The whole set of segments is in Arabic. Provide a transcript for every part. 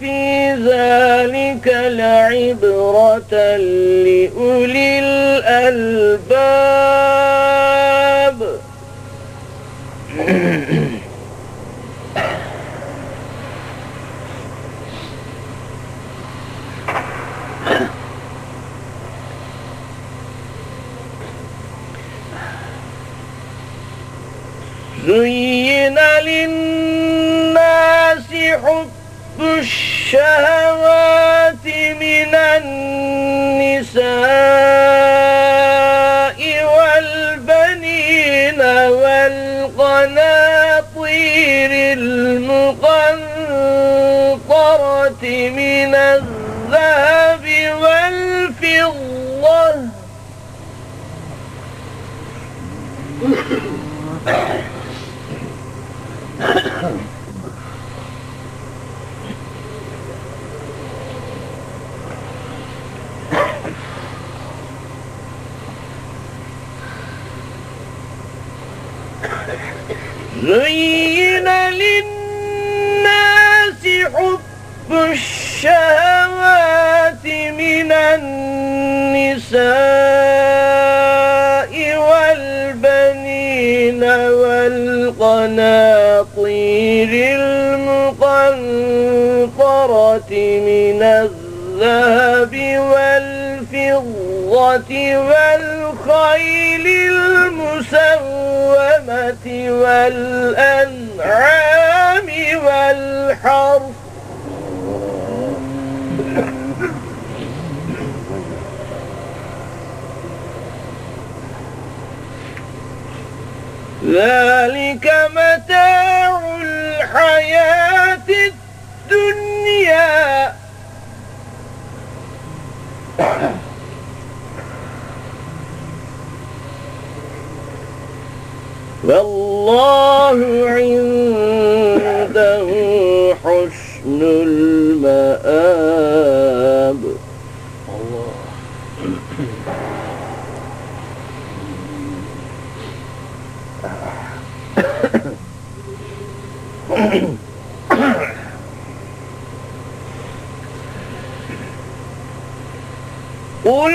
في ذلك لعبرة لأولي الألباب زين للناس حب الشهوات من النساء. زين للناس حب الشهوات من النساء والبنين والقناطير المقنطرة من الذهب والفضة والخيل المسومة والأنعام والحرث. ذلك متاع الحياة الدنيا والله عنده حسن المآب. الله. قل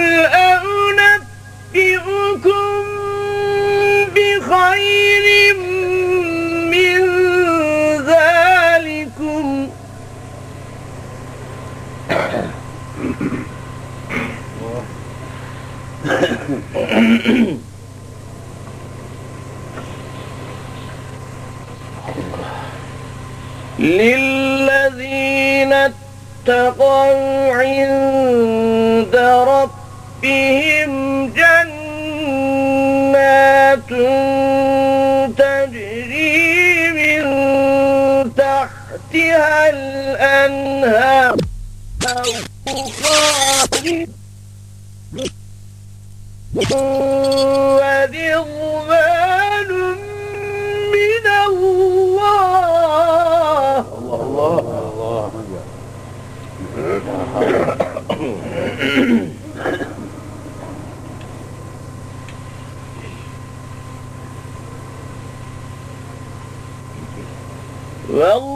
الأنهار ورضوان من الله الله الله. والله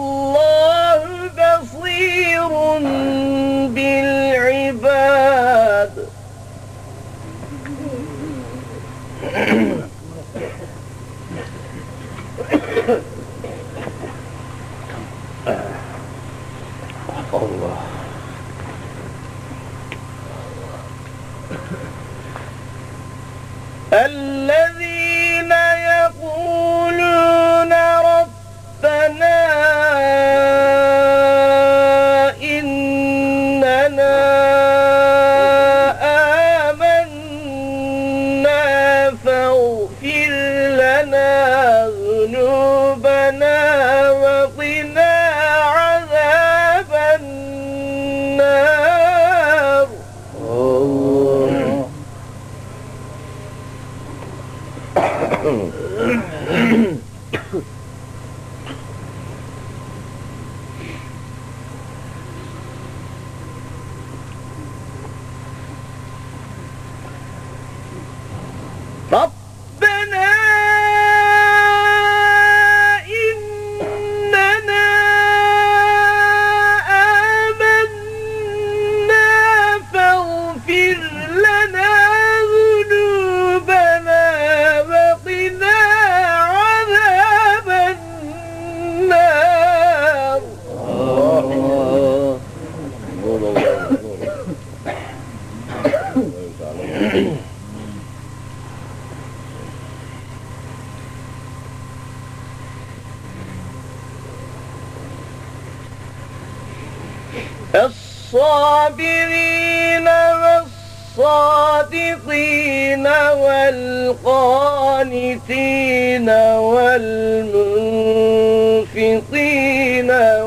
القانتين والمنفقين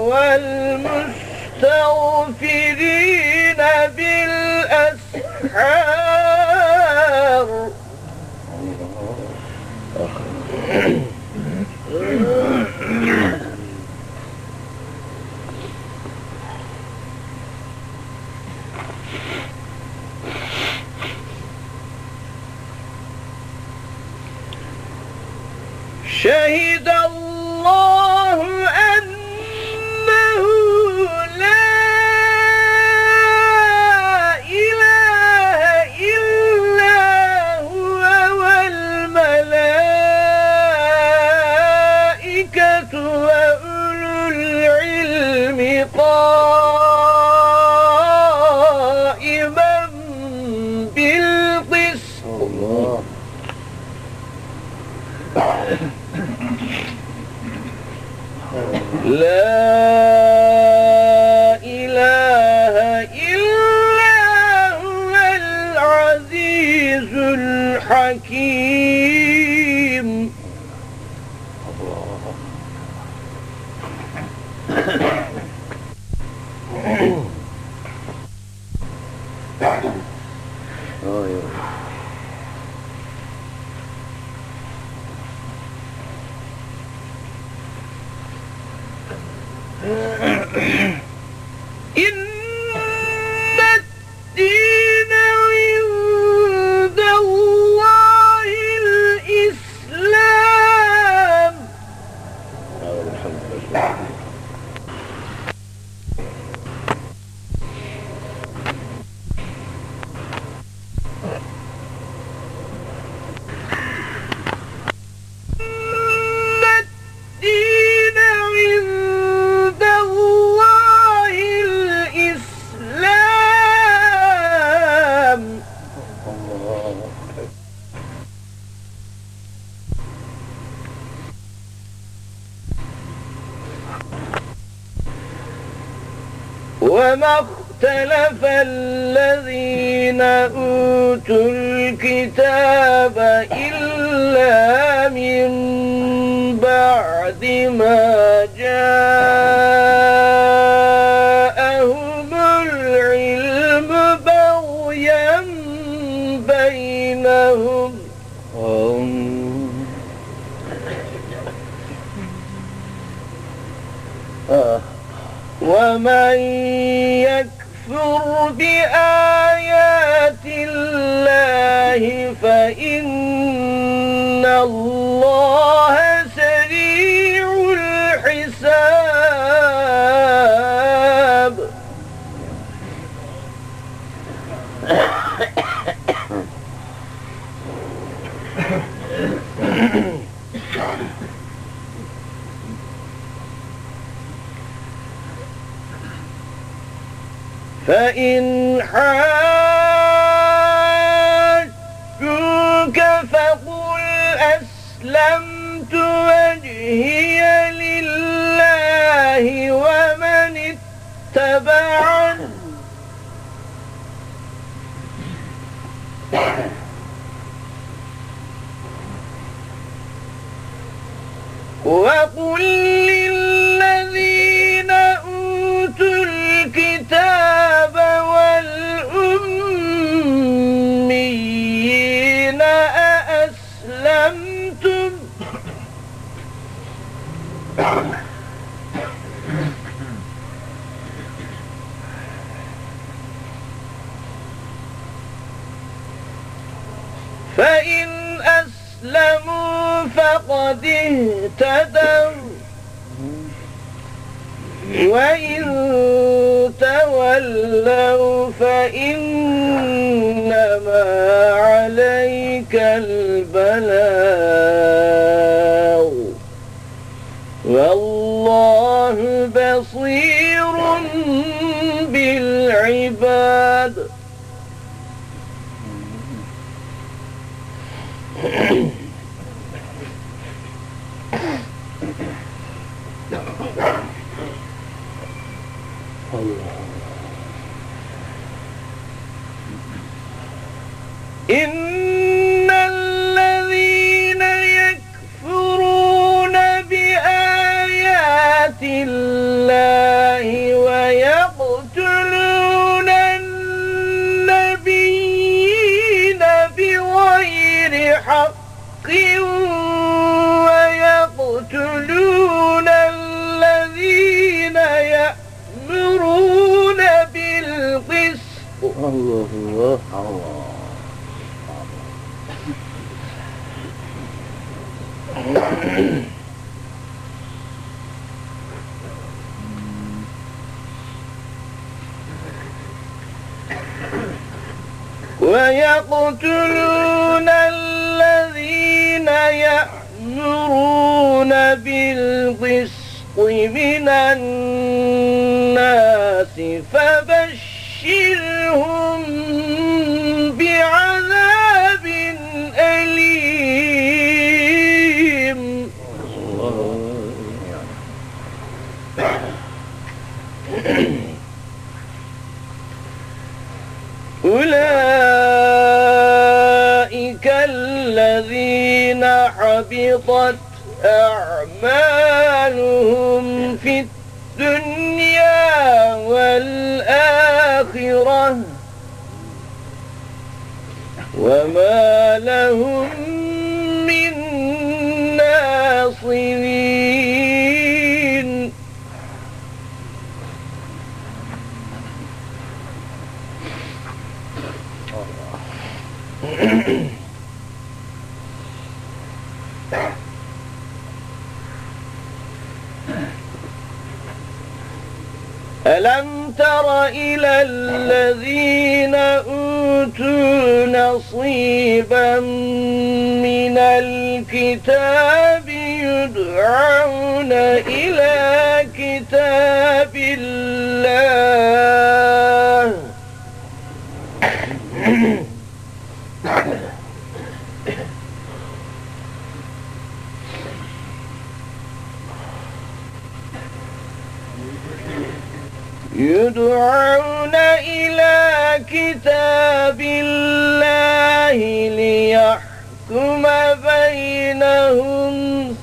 والمستغفرين بالأسحار. شهد الله কি il What? فقد اهتدوا. وإن تولوا فإنما عليك البلاغ. والله بصير بالعباد. إن ويقتلون الذين يأمرون بالقسط من الناس فبشرهم الذين حبطت أعمالهم في الدنيا والآخرة. وما لهم من ناصرين. ألم تر إلى الذين أوتوا نصيبا من الكتاب يدعون إلى كتاب الله؟ يدعون إلى كتاب الله ليحكم بينهم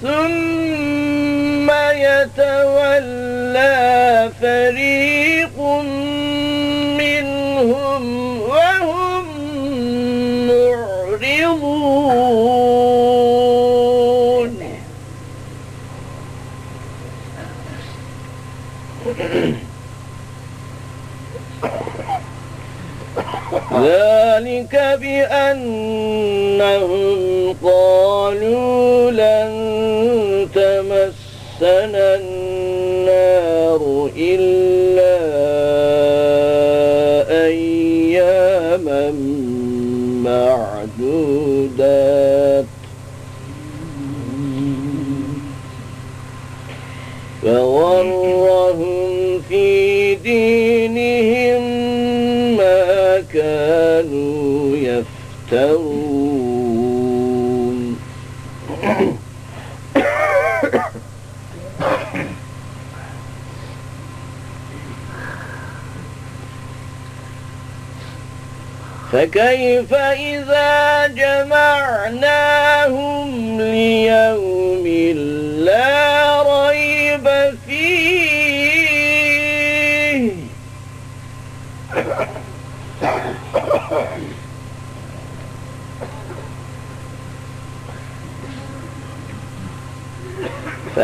ثم يتولى ذلك بأنهم قالوا لن تمسنا النار إلا أياما معدودات يفترون فكيف إذا جمعناهم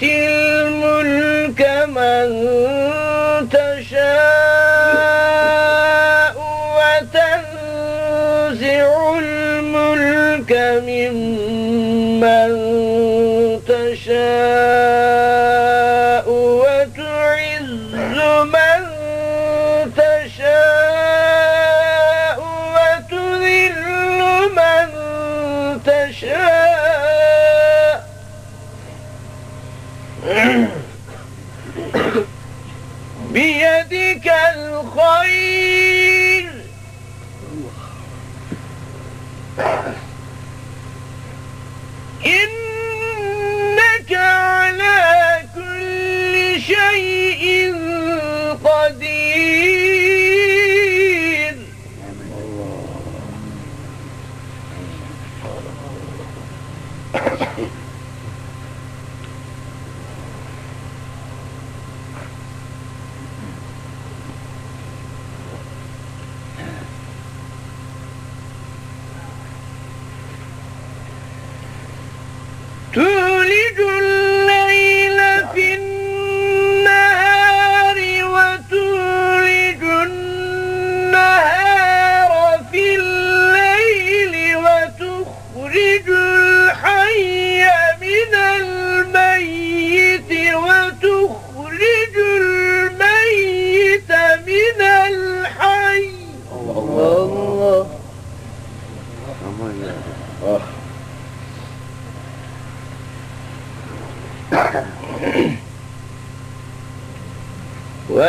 تؤتي الملك من تشاء وتنزع الملك ممن شيء قدير.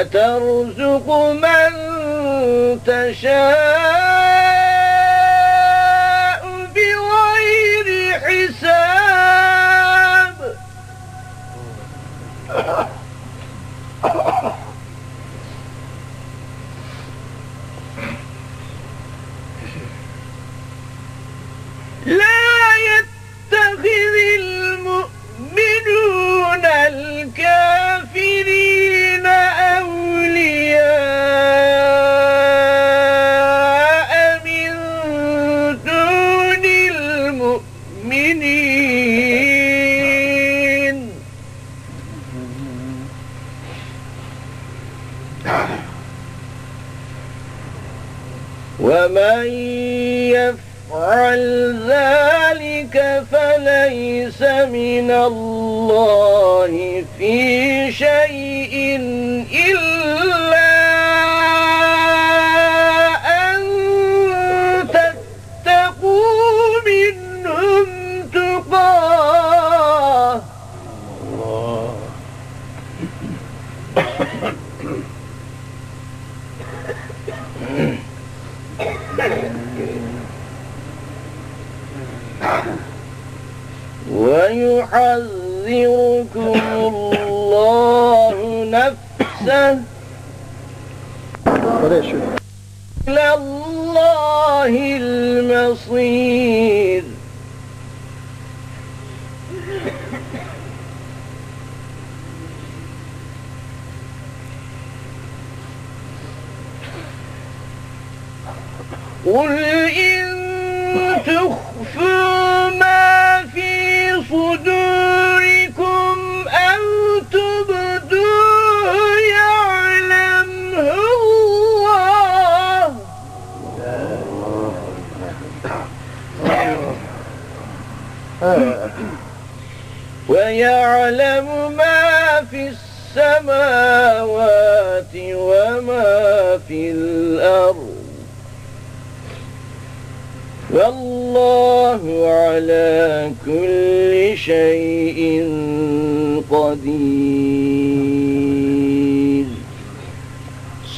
وترزق من تشاء يفعل ذلك فليس من الله في شيء إلا ويحذركم الله نفسه. إلى الله المصير قل إن تخفوا صدوركم أو تبدوه يعلمه الله. ويعلم ما في السماوات وما في الأرض. والله على كل شيء قدير.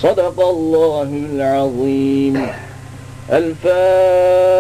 صدق الله العظيم. الفاتحة.